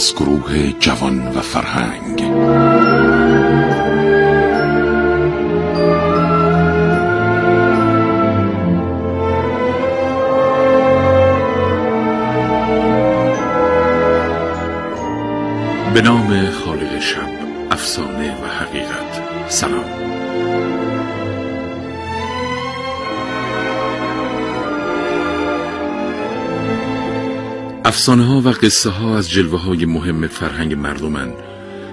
از گروه جوان و فرهنگ. به نام خالق شب افسانه و حقیقت. سلام. افسانه ها و قصه ها از جلوه های مهم فرهنگ مردمن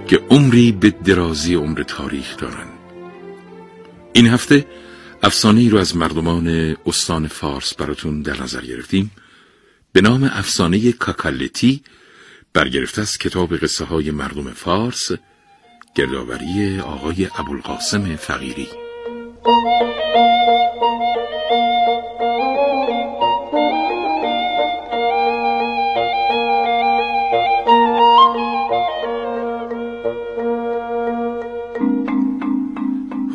که عمری به درازی عمر تاریخ دارن این هفته افسانه ای رو از مردمان استان فارس براتون در نظر گرفتیم. به نام افسانه کاکالتی برگرفته از کتاب قصه های مردم فارس گردآوری آقای ابوالقاسم فقیری.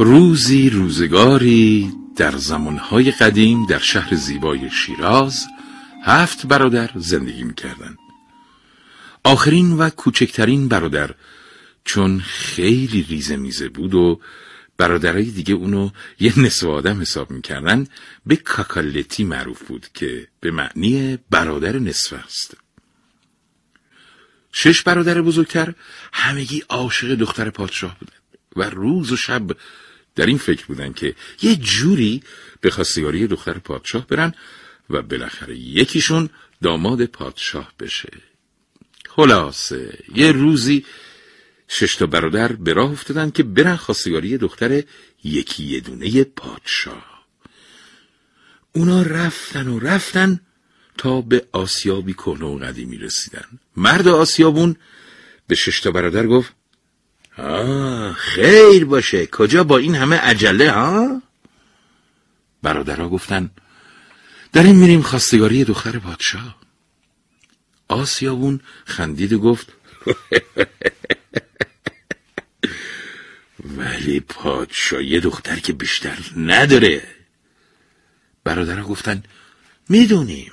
روزی روزگاری در زمانهای قدیم در شهر زیبای شیراز هفت برادر زندگی می‌کردند. آخرین و کوچکترین برادر چون خیلی ریزه میزه بود و برادرای دیگه اونو یه نصف آدم حساب می‌کردن به کاکالتی معروف بود که به معنی برادر نصف است شش برادر بزرگتر همگی عاشق دختر پادشاه بودن و روز و شب در این فکر بودن که یه جوری به خواستگاری دختر پادشاه برن و بالاخره یکیشون داماد پادشاه بشه. خلاصه یه روزی شش تا برادر به راه افتادن که برن خواستگاری دختر یکی یه دونه پادشاه. اونا رفتن و رفتن تا به آسیابی کهنه و قدیمی رسیدن. مرد آسیابون به شش تا برادر گفت آه خیر باشه. کجا با این همه عجله ها؟ برادرها گفتن داریم میریم خواستگاری دختر پادشاه آسیابون خندید و گفت ولی پادشاه یه دختر که بیشتر نداره. برادرها گفتن می‌دونیم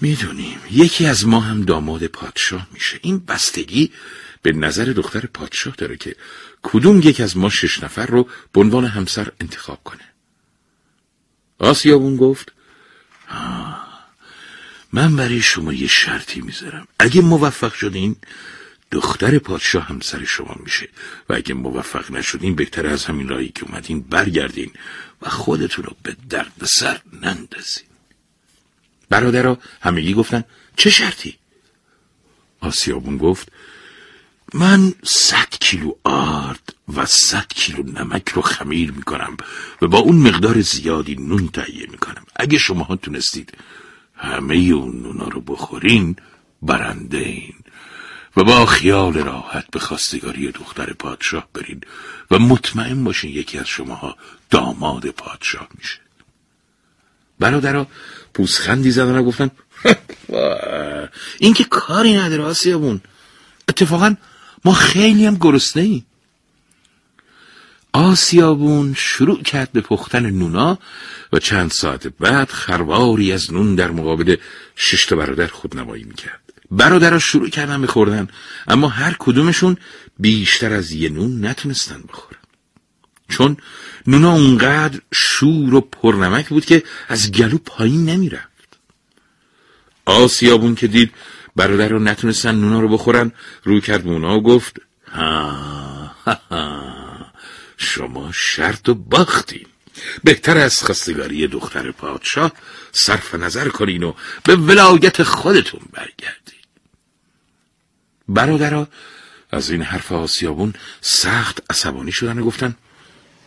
می‌دونیم. یکی از ما هم داماد پادشاه میشه. این بستگی به نظر دختر پادشاه داره که کدوم یک از ما شش نفر رو به عنوان همسر انتخاب کنه. آسیابون گفت من برای شما یه شرطی می‌ذارم. اگه موفق شدین دختر پادشاه همسر شما میشه. و اگه موفق نشدین بهتر از همین راهی که اومدین برگردین و خودتون رو به درد سر نندازین. برادرها همگی گفتن چه شرطی؟ آسیابون گفت من صد کیلو آرد و صد کیلو نمک رو خمیر می‌کنم و با اون مقدار زیادی نون تهیه می‌کنم. اگه شما تونستید همه اون نونا رو بخورین برنده این. و با خیال راحت به خواستگاری دختر پادشاه برین و مطمئن باشین یکی از شماها داماد پادشاه میشه. برادرها پوسخندی زدن و گفتن این که کاری نداره آسیابون. اتفاقا ما خیلی هم گرسنه ایم آسیابون شروع کرد به پختن نونا و چند ساعت بعد خرواری از نون در مقابل شش برادر خودنمایی می‌کرد. برادرها شروع کردن بخوردن اما هر کدومشون بیشتر از یه نون نتونستن بخورن. چون نونا اونقدر شور و پرنمک بود که از گلو پایین نمی‌رفت. آسیابون که دید برادر رو نتونستن نونا رو بخورن. رو کرد مونا و گفت ها ها شما شرط و باختین. بهتر از خستگاری دختر پادشاه صرف نظر کنین و به ولایت خودتون برگردین. برادرها از این حرف آسیابون سخت عصبانی شدن و گفتن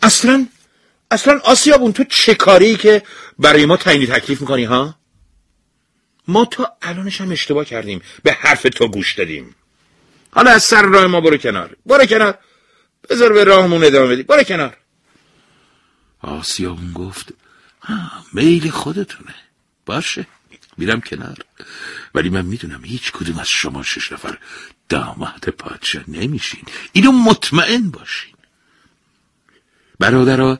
اصلا اصلا آسیابون تو چه کاری که برای ما تعیین تکلیف می‌کنی ها؟ ما تا الانش هم اشتباه کردیم. به حرف تو گوش دادیم. حالا از سر راه ما برو کنار. برو کنار. بذار به راهمون ادامه بدی برو کنار. آسیابون گفت میل خودتونه. باشه میرم کنار. ولی من می‌دونم هیچ کدوم از شما شش نفر داماد پادشاه نمیشین. اینو مطمئن باشین. برادرها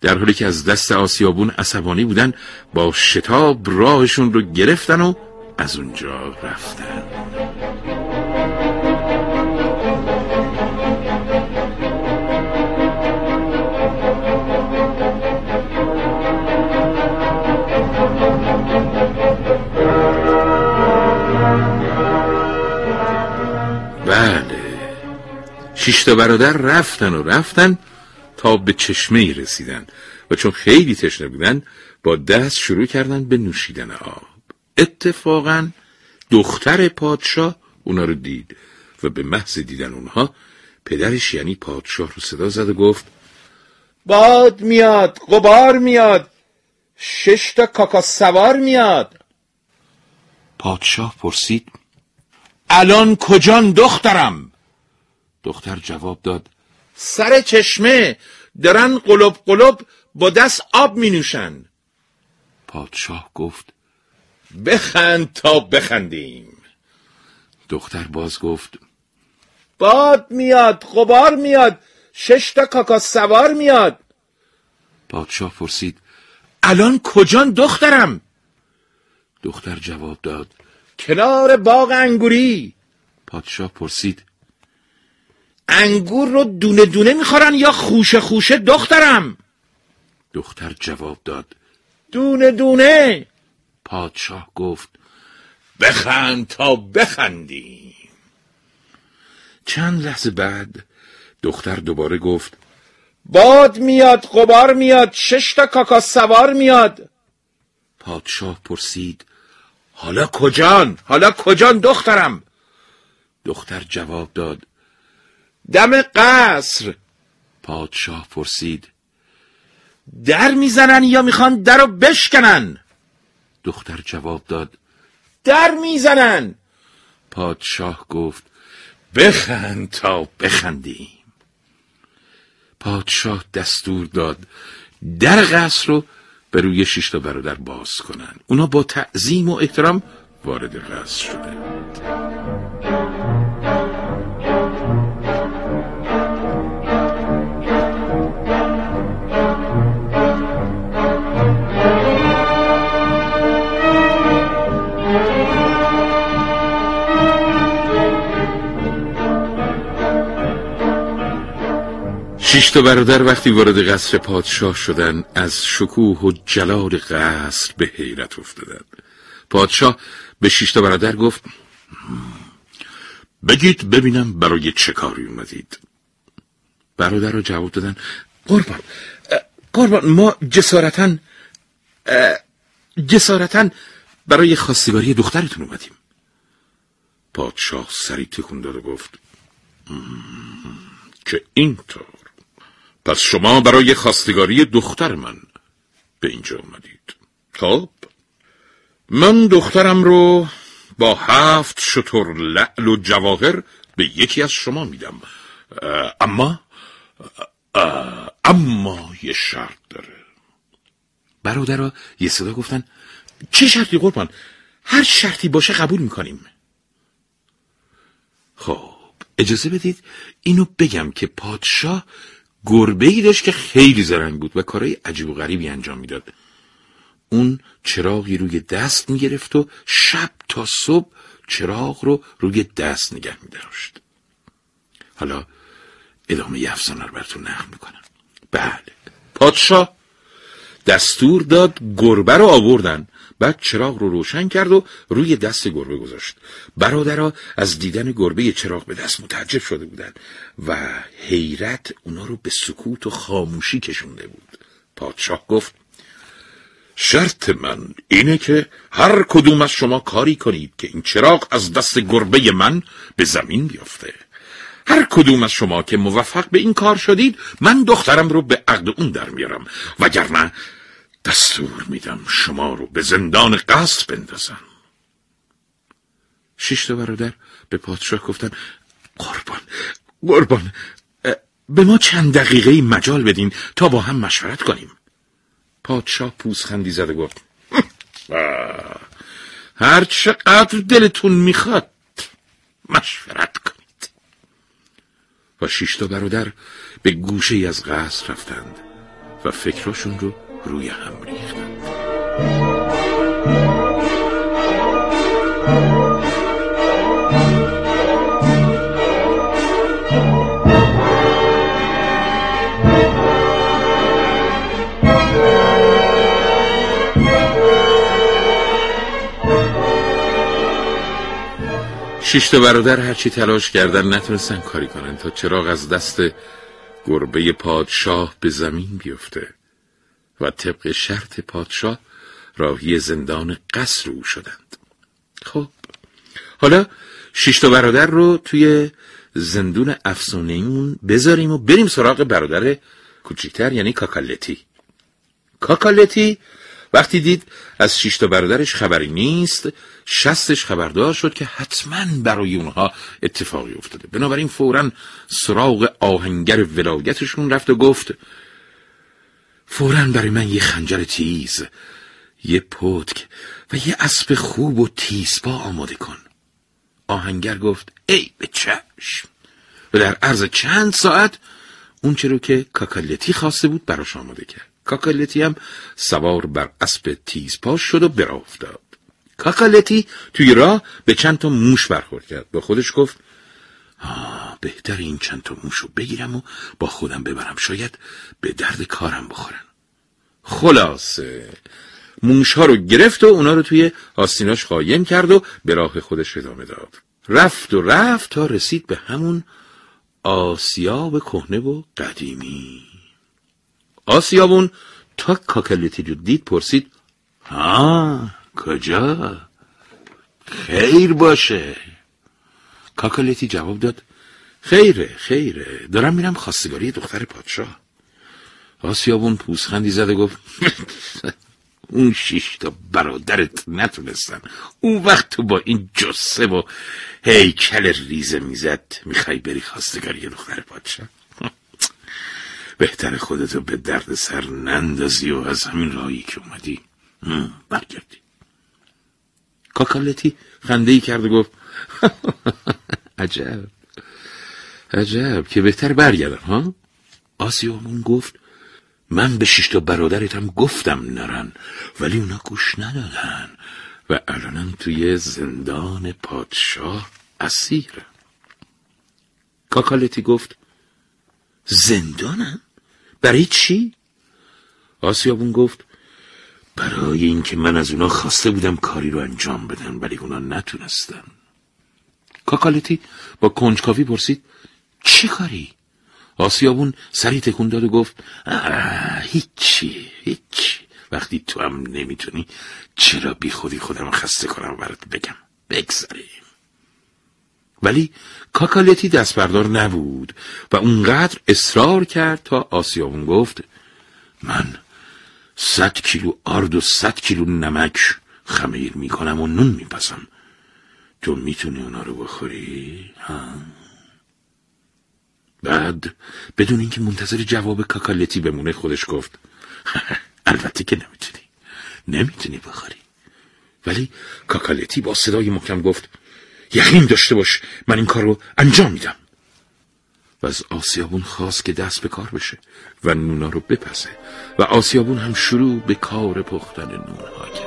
در حالی که از دست آسیابون عصبانی بودن با شتاب راهشون رو گرفتن و از اونجا رفتن. بله. شیشتا برادر رفتن و رفتن. تا به چشمه رسیدن و چون خیلی تشنه بودن با دست شروع کردن به نوشیدن آب. اتفاقا دختر پادشاه اونا رو دید و به محض دیدن اونها پدرش یعنی پادشاه رو صدا زد و گفت باد میاد غبار میاد شش تا کاکا سوار میاد. پادشاه پرسید الان کجان دخترم؟ دختر جواب داد سر چشمه دارن قلب قلب با دست آب می نوشن. پادشاه گفت بخند تا بخندیم. دختر باز گفت باد میاد غبار میاد شش تا کاکا سوار میاد. پادشاه پرسید الان کجان دخترم؟ دختر جواب داد کنار باغ انگوری. پادشاه پرسید انگور رو دونه دونه می‌خورن یا خوشه خوشه دخترم؟ دختر جواب داد. دونه دونه. پادشاه گفت بخند تا بخندیم چند لحظه بعد دختر دوباره گفت باد میاد غبار میاد شش تا کاکا سوار میاد. پادشاه پرسید حالا کجان؟ حالا کجان دخترم؟ دختر جواب داد دم قصر. پادشاه پرسید. در می‌زنن یا می‌خوان در رو بشکنن؟ دختر جواب داد. در می‌زنن. پادشاه گفت بخند تا بخندیم. پادشاه دستور داد در قصر رو به روی شش برادر باز کنن. اونا با تعظیم و احترام وارد قصر شده شش تا برادر وقتی وارد قصر پادشاه شدن از شکوه و جلال قصر به حیرت افتادن. پادشاه به شش تا برادر گفت بگید ببینم برای چه کاری اومدید. برادر رو جواب دادن قربان قربان ما جسارتا جسارتا برای خواستگاری دخترتون اومدیم. پادشاه سری تکون داد و گفت که اینطور پس شما برای خواستگاری دختر من به اینجا اومدید. خب من دخترم رو با هفت شطور لعل و جواهر به یکی از شما میدم. اما اما یه شرط داره. برادرها یه صدا گفتن چه شرطی قربان؟ هر شرطی باشه قبول می‌کنیم. خب اجازه بدید اینو بگم که پادشاه گربه ای داشت که خیلی زرنگ بود و کارهای عجیب و غریبی انجام می‌داد. اون چراغی روی دست می‌گرفت و شب تا صبح چراغ رو روی دست نگه میداشت. حالا ادامه افسانه رو براتون نقل می‌کنم. بله. پادشاه دستور داد گربه رو آوردن بعد چراغ رو روشن کرد و روی دست گربه گذاشت. برادرها از دیدن گربه چراغ به دست متعجب شده بودند و حیرت اونا رو به سکوت و خاموشی کشونده بود. پادشاه گفت شرط من اینه که هر کدوم از شما کاری کنید که این چراغ از دست گربه من به زمین بیفته هر کدوم از شما که موفق به این کار شدید من دخترم رو به عقد اون در میارم. وگرنه دستور میدم شما رو به زندان قصد بندازم. شش برادر به پادشاه گفتن قربان قربان به ما چند دقیقه مجال بدین تا با هم مشورت کنیم. پادشاه پوزخندی زد و گفت هر چقدر دلتون می‌خواد مشورت کنید. و شیشتا برادر به گوشه از قصر رفتند و فکراشون رو روی هم ریختند شش برادر هرچی تلاش کردن نتونستن کاری کنن تا چراغ از دست گربه پادشاه به زمین بیفته. و طبق شرط پادشاه راهی زندان قصر او شدند. خب حالا شش برادر رو توی زندون افسونهیمون بذاریم و بریم سراغ برادر کوچیکتر یعنی کاکالتی. کاکالتی وقتی دید از شش برادرش خبری نیست شستش خبردار شد که حتما برای اونها اتفاقی افتاده. بنابراین فورا سراغ آهنگر ولایتشون رفت و گفت فورا برای من یه خنجر تیز یه پتک و یه اسب خوب و تیزپا آماده کن. آهنگر گفت ای به چشم. و در عرض چند ساعت اون رو که کاکالتی خواسته بود براش آماده کرد. کاکالتی هم سوار بر اسب تیزپا شد و برا افتاد کاکالتی توی راه به چند تا موش برخورد کرد. با خودش گفت بهتر این چند تا موش رو بگیرم و با خودم ببرم. شاید به درد کارم بخورن. خلاصه. موش ها رو گرفت و اونا رو توی آستیناش خایم کرد و به راه خودش ادامه داد. رفت و رفت تا رسید به همون آسیاب کهنه و قدیمی. آسیابون تا کاکلیتی رو دید پرسید ها کجا؟ خیر باشه. کاکلیتی جواب داد خیره خیره دارم میرم خواستگاری دختر پادشاه. آسیابون پوسخندی زده گفت اون شش تا برادرت نتونستن. اون وقت تو با این جسه و هیکل ریزه می‌زد می‌خوای بری خواستگاری دختر پادشاه؟ بهتر خودتو به درد سر نندازی و از همین راهی که اومدی. برگردی. کاکالتی خنده ای کرد و گفت عجب. عجب. که بهتر برگردم ها؟ آسیامون گفت من به شش برادرتم گفتم نرن ولی اونا گوش ندادن. و الانم توی زندان پادشاه اسیره کاکالتی گفت زندانم؟ برای چی؟ آسیابون گفت برای اینکه من از اونا خواسته بودم کاری رو انجام بدن ولی اونا نتونستن. کاکالتی با کنجکاوی پرسید چی کاری؟ آسیابون سری تکون داد و گفت هیچی هیچی. وقتی تو هم نمی‌تونی چرا بی خودی خودم خسته کنم برات بگم؟ بگذاریم ولی کاکالتی دست بردار نبود و اونقدر اصرار کرد تا آسیابون گفت من صد کیلو آرد و صد کیلو نمک خمیر می‌کنم و نون میپسم تو می‌تونی اونا رو بخوری؟ ها؟ بعد بدون اینکه منتظر جواب کاکالتی بمونه خودش گفت البته که نمی‌تونی. نمی‌تونی بخوری. ولی کاکالتی با صدای محکم گفت یقین داشته باش من این کار رو انجام میدم. و از آسیابون خواست که دست به کار بشه و نونا رو بپسه و آسیابون هم شروع به کار پختن نونها کرد.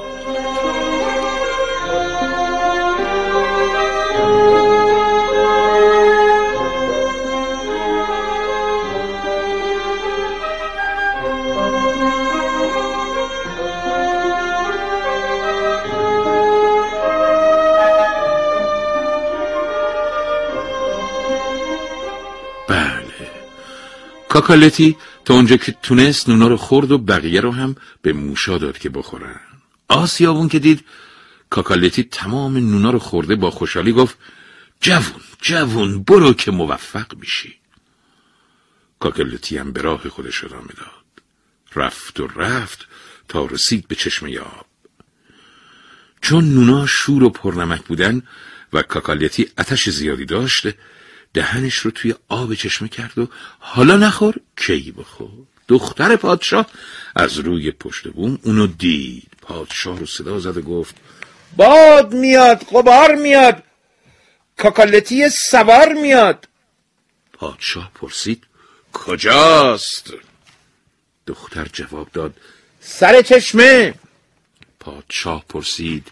کاکالتی تا اونجا که تونست نونا رو خورد و بقیه رو هم به موشا داد که بخورن. آسیابون که دید کاکالتی تمام نونا رو خورده با خوشحالی گفت جوون جوون برو که موفق میشی. کاکالتی هم به راه خودش ادامه داد. رفت و رفت تا رسید به چشمه آب چون نونا شور و پرنمک بودن و کاکالتی اتش زیادی داشت دهنش رو توی آب چشمه کرد و حالا نخور کی بخور؟ دختر پادشاه از روی پشت بوم اونو دید. پادشاه رو صدا زد و گفت باد میاد قبار میاد کاکالتی سوار میاد. پادشاه پرسید کجاست؟ دختر جواب داد سر چشمه. پادشاه پرسید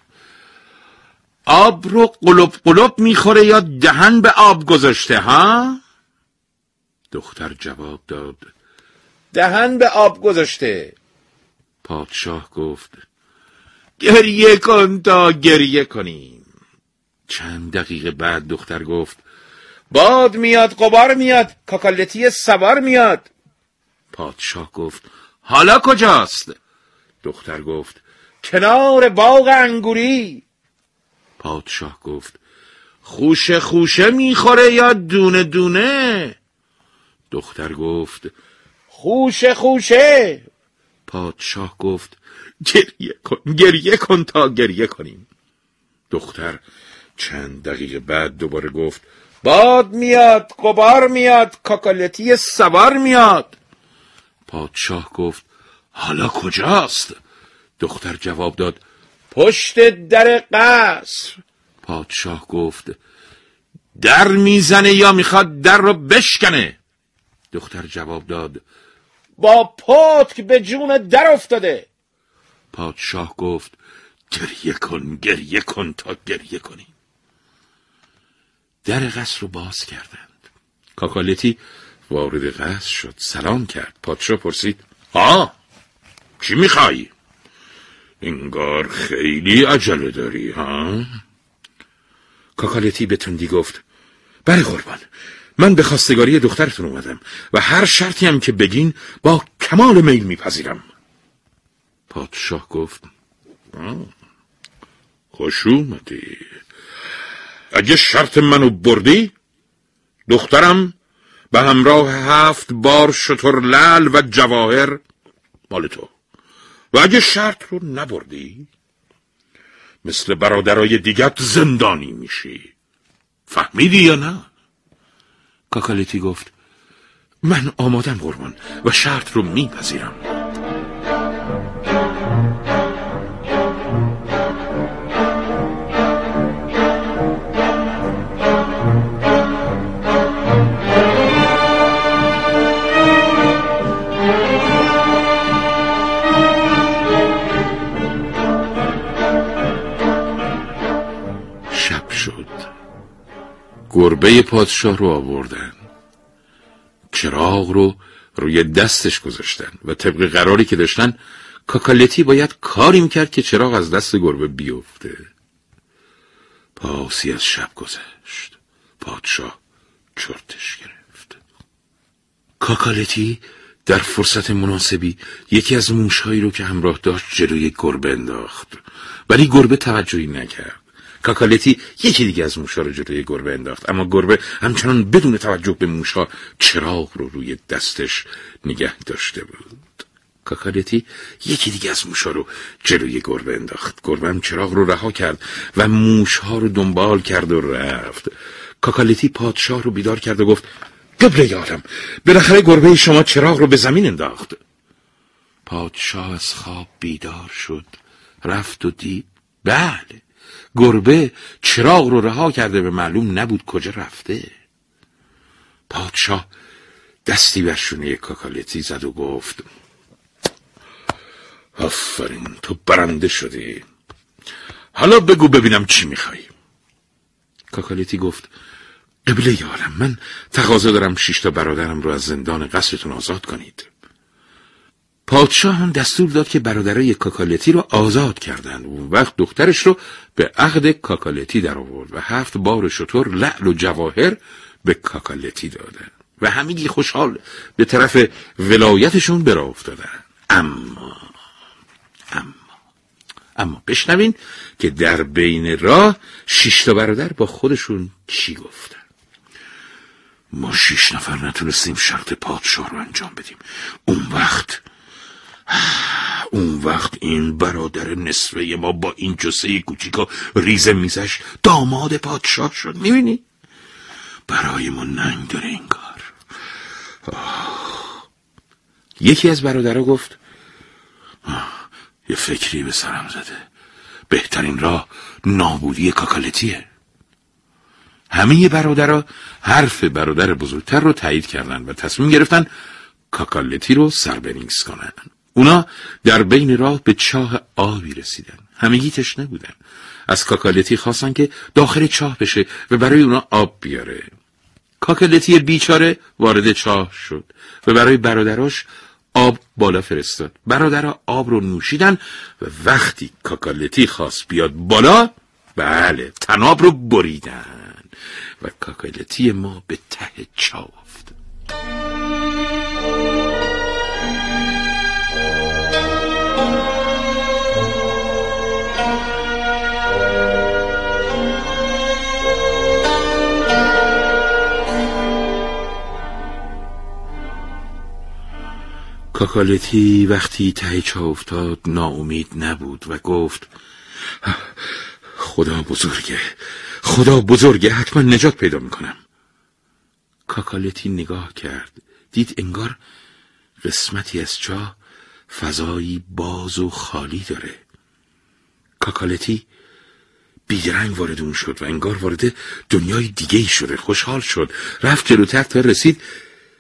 آب رو قلب قلب می‌خوره یا دهن به آب گذاشته ها؟ دختر جواب داد دهن به آب گذاشته. پادشاه گفت گریه کن تا گریه کنیم. چند دقیقه بعد دختر گفت باد میاد قبار میاد کاکالتی سوار میاد. پادشاه گفت حالا کجاست؟ دختر گفت کنار باغ انگوری. پادشاه گفت خوشه خوشه می‌خوره یا دونه دونه؟ دختر گفت خوشه خوشه. پادشاه گفت گریه کن گریه کن تا گریه کنیم. دختر چند دقیقه بعد دوباره گفت باد میاد قبار میاد کاکالتی سوار میاد. پادشاه گفت حالا کجاست؟ دختر جواب داد پشت در قصر. پادشاه گفت در می‌زنه یا می‌خواد در رو بشکنه؟ دختر جواب داد با پتک به جون در افتاده. پادشاه گفت گریه کن گریه کن تا گریه کنیم در قصر رو باز کردند. کاکالتی وارد قصر شد سلام کرد. پادشاه پرسید ها چی میخوایی؟ انگار خیلی عجله داری ها؟ کاکالتی به تندی گفت بله قربان من به خواستگاری دخترتون اومدم و هر شرطی هم که بگین با کمال میل میپذیرم. پادشاه گفت خوش اومدی. اگه شرط منو بردی دخترم به همراه هفت بار شطور لل و جواهر مال تو. و اگه شرط رو نبردی مثل برادرای دیگت زندانی میشی فهمیدی یا نه؟ کاکالتی گفت من آمادم قربان و شرط رو میپذیرم گربه پادشاه رو آوردن. چراغ رو روی دستش گذاشتن و طبق قراری که داشتن کاکالتی باید کاری می‌کرد که چراغ از دست گربه بیفته. پاسی از شب گذشت. پادشاه چرتش گرفت. کاکالتی در فرصت مناسبی یکی از موشهایی رو که همراه داشت جلوی گربه انداخت. ولی گربه توجهی نکرد. کاکالتی یکی دیگه از موشا رو جلوی گربه انداخت. اما گربه همچنان بدون توجه به موشا چراغ رو روی دستش نگه داشته بود. کاکالتی یکی دیگه از موشا رو جلوی گربه انداخت. گربه هم چراغ رو رها کرد و موشها رو دنبال کرد و رفت. کاکالتی پادشاه رو بیدار کرد و گفت قبل یارم بالاخره گربه شما چراغ رو به زمین انداخت. پادشاه از خواب بیدار شد رفت و دید بله گربه چراغ رو رها کرده به معلوم نبود کجا رفته. پادشاه دستی بر شونه کاکالتی زد و گفت آفرین تو برنده شدی. حالا بگو ببینم چی می‌خوای. کاکالتی گفت قبله یارم من تقاضا دارم شش تا برادرم رو از زندان قصرتون آزاد کنید. پادشاه هم دستور داد که برادرای کاکالتی رو آزاد کردند. و وقت دخترش رو به عقد کاکالتی در آورد و هفت بار شطور لعل و جواهر به کاکالتی دادن و همگی خوشحال به طرف ولایتشون برا افتادن. اما اما اما بشنوین که در بین راه شش تا برادر با خودشون چی گفتن؟ ما شش نفر نتونستیم شرط پادشاه رو انجام بدیم. اون وقت اون وقت این برادر نصفه ما با این جسه کوچیکا ریزه میزش داماد پادشاه شد می‌بینی؟ برای ما ننگ داره این کار. یکی از برادرها گفت یه فکری به سرم زده. بهترین راه نابودی کاکالتیه. همه برادرها حرف برادر بزرگتر رو تایید کردند و تصمیم گرفتن کاکالتی رو سربرینگس کنن. اونا در بین راه به چاه آبی رسیدن. همگی تشنه بودن. از کاکالتی خواستن که داخل چاه بشه و برای اونا آب بیاره. کاکالتی بیچاره وارد چاه شد و برای برادراش آب بالا فرستاد. برادرها آب رو نوشیدن و وقتی کاکالتی خواست بیاد بالا بله تناب رو بریدن و کاکالتی ما به ته چاه کاکالتی وقتی ته چا افتاد ناامید نبود و گفت خدا بزرگه خدا بزرگه حتما نجات پیدا می‌کنم. کاکالتی نگاه کرد دید انگار قسمتی از چاه فضایی باز و خالی داره. کاکالتی بیدرنگ وارد اون شد و انگار وارد دنیای دیگه شده خوشحال شد رفت جلوتر تا رسید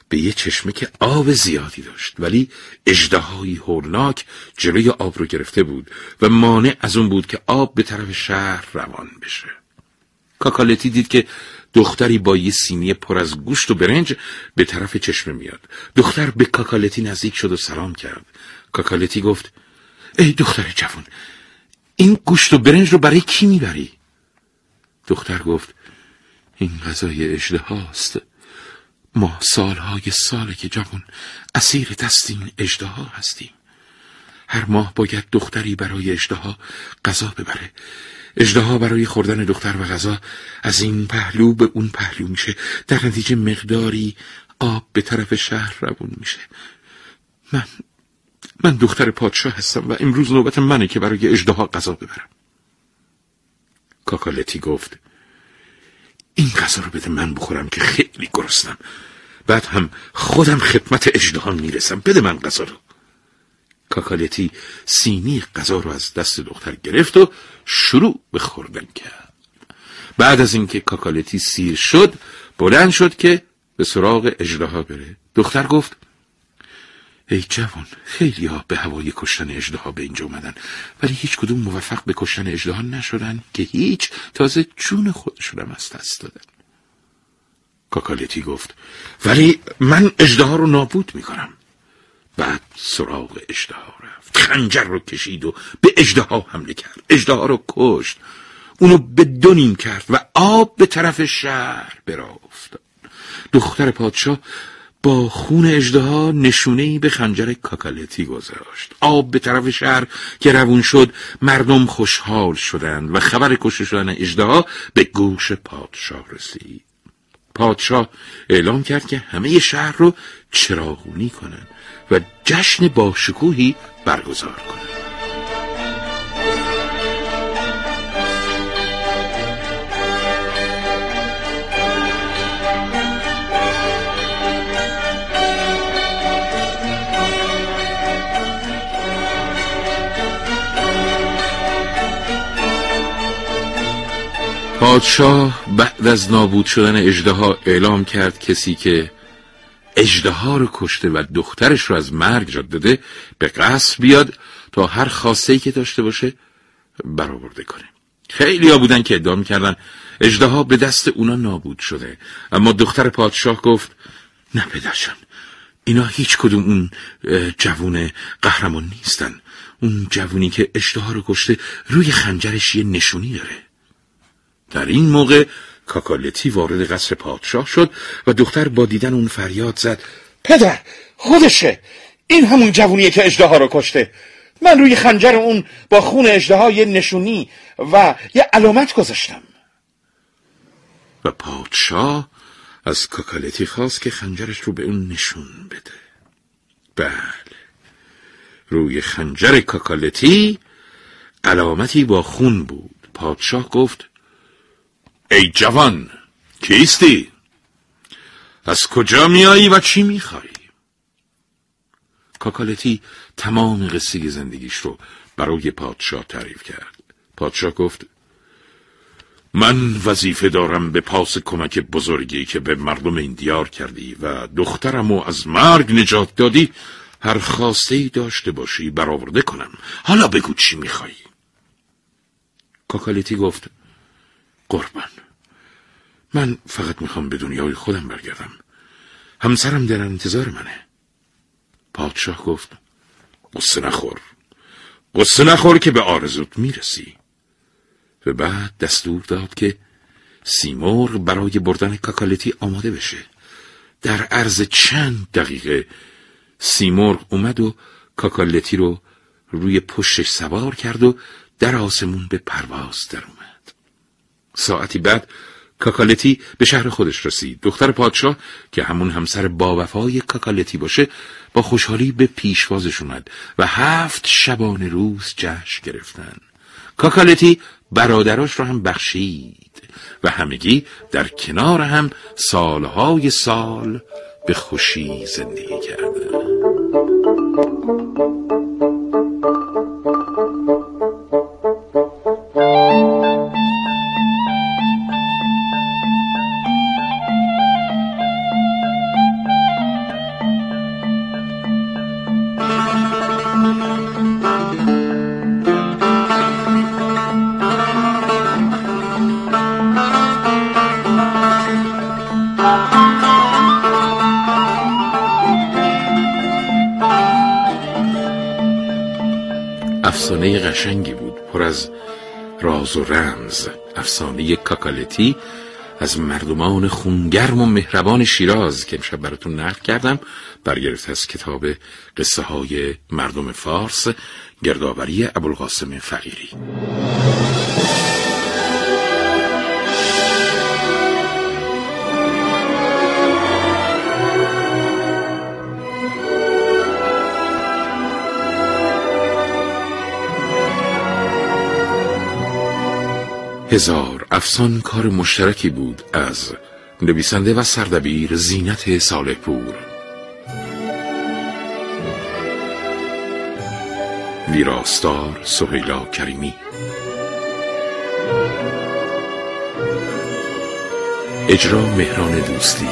به یه چشمه که آب زیادی داشت ولی اجدهایی هولناک جلوی آب رو گرفته بود و مانع از اون بود که آب به طرف شهر روان بشه. کاکالتی دید که دختری با یه سینی پر از گوشت و برنج به طرف چشمه میاد. دختر به کاکالتی نزدیک شد و سلام کرد. کاکالتی گفت ای دختر جوان این گوشت و برنج رو برای کی می‌بری؟ دختر گفت این غذای اجده هاست ما سالهای ساله که جوان اسیر دست این اجده هستیم. هر ماه باید دختری برای اجده غذا ببره. اجده برای خوردن دختر و غذا از این پهلو به اون پهلو میشه. در نتیجه مقداری آب به طرف شهر روون میشه. من من دختر پادشاه هستم و امروز نوبت منه که برای اجدها غذا ببرم. کاکالتی گفت این غذا رو بده من بخورم که خیلی گرستم بعد هم خودم خدمت اجدها می‌رسم. بده من غذا رو. کاکالتی سینی غذا رو از دست دختر گرفت و شروع به خوردن کرد. بعد از اینکه کاکالتی سیر شد بلند شد که به سراغ اجدها بره. دختر گفت ای جوان خیلی ها به هوای کشتن اجدها به اینجا اومدن. ولی هیچ کدوم موفق به کشتن اجدها نشدن که هیچ. تازه جون خودشونم از دست دادن. کاکالتی گفت ولی من اجدها رو نابود می‌کنم. بعد سراغ اجدها رفت. خنجر رو کشید و به اجدها حمله کرد. اجدها رو کشت. اونو به دو کرد و آب به طرف شهر برا دختر پادشاه با خون اجدها نشونه به خنجر کاکالتی گذاشت. آب به طرف شهر که روون شد مردم خوشحال شدند و خبر کشته شدن اجدها به گوش پادشاه رسید. پادشاه اعلام کرد که همه شهر رو چراغونی کنند و جشن باشکوهی برگزار کنند. پادشاه بعد از نابود شدن اجدها اعلام کرد کسی که اجدها رو کشته و دخترش رو از مرگ جاد داده به قصر بیاد تا هر خاصه که داشته باشه برآورده کنه. خیلی ها بودن که ادعا می‌کردن اجدها به دست اونا نابود شده. اما دختر پادشاه گفت نه پدرشان اینا هیچ کدوم اون جوون قهرمان نیستن. اون جوونی که اجدها رو کشته روی خنجرش یه نشونی داره. در این موقع کاکالتی وارد قصر پادشاه شد و دختر با دیدن اون فریاد زد پدر خودشه! این همون جوونیه که اجده رو کشته! من روی خنجر اون با خون اجده یه نشونی و یه علامت گذاشتم. و پادشاه از کاکالتی خواست که خنجرش رو به اون نشون بده. بله. روی خنجر کاکالتی علامتی با خون بود. پادشاه گفت ای جوان کیستی؟ از کجا میایی و چی می‌خوای؟ کاکالتی تمام قصه زندگیش رو برای پادشاه تعریف کرد پادشاه گفت من وظیفه دارم به پاس کمک بزرگی که به مردم این دیار کردی و دخترم و از مرگ نجات دادی هر خواسته ای داشته باشی برآورده کنم حالا بگو چی میخوایی کاکالیتی گفت قربان. من فقط می‌خوام به دنیای خودم برگردم. همسرم در انتظار منه. پادشاه گفت قصه نخور. قصه نخور که به آرزوت می‌رسی. و بعد دستور داد که سیمرغ برای بردن کاکالتی آماده بشه. در عرض چند دقیقه سیمرغ اومد و کاکالتی رو روی پشتش سوار کرد و در آسمون به پرواز در اومد ساعتی بعد کاکالتی به شهر خودش رسید. دختر پادشاه که همون همسر با وفای کاکالتی باشه با خوشحالی به پیشوازش اومد و هفت شبانه روز جشن گرفتن. کاکالتی برادراش را هم بخشید و همگی در کنار هم سالهای سال به خوشی زندگی کردند راز و رمز افسانه کاکالتی از مردمان خونگرم و مهربان شیراز که امشب براتون نقل کردم برگرفته از کتاب قصه های مردم فارس گردآوری ابوالقاسم فقیری. هزار افسان کار مشترکی بود از نویسنده و سردبیر زینت صالح پور ویراستار سهیلا کریمی. اجرا مهران دوستی.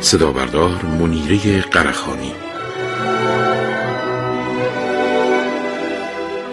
صدا بردار منیره قرخانی.